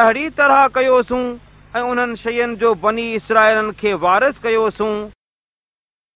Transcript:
اهڙي طرح ڪيوسين ۽ انهن شين جو بني اسرائلن کي وارث ڪيوسون.